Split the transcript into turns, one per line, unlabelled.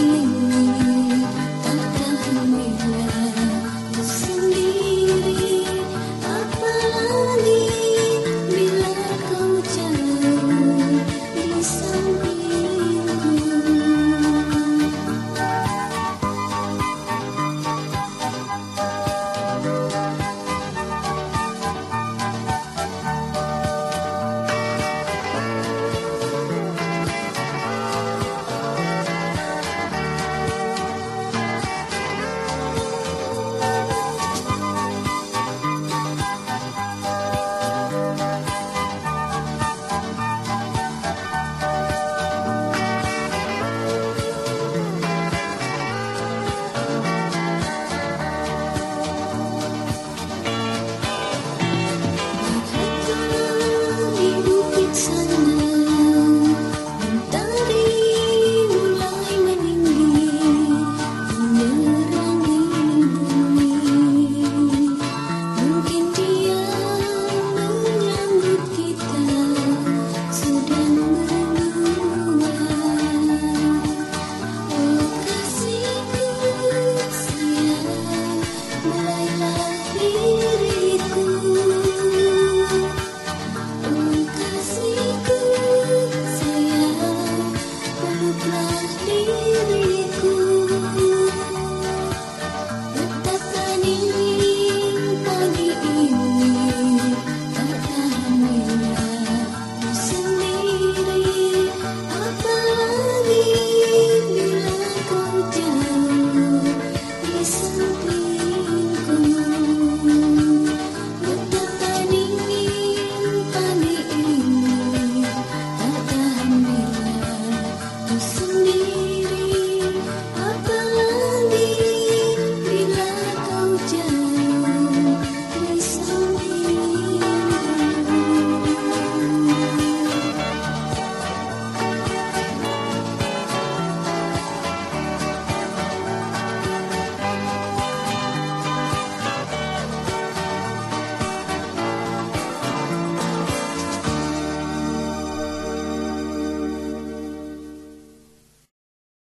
me. night. You.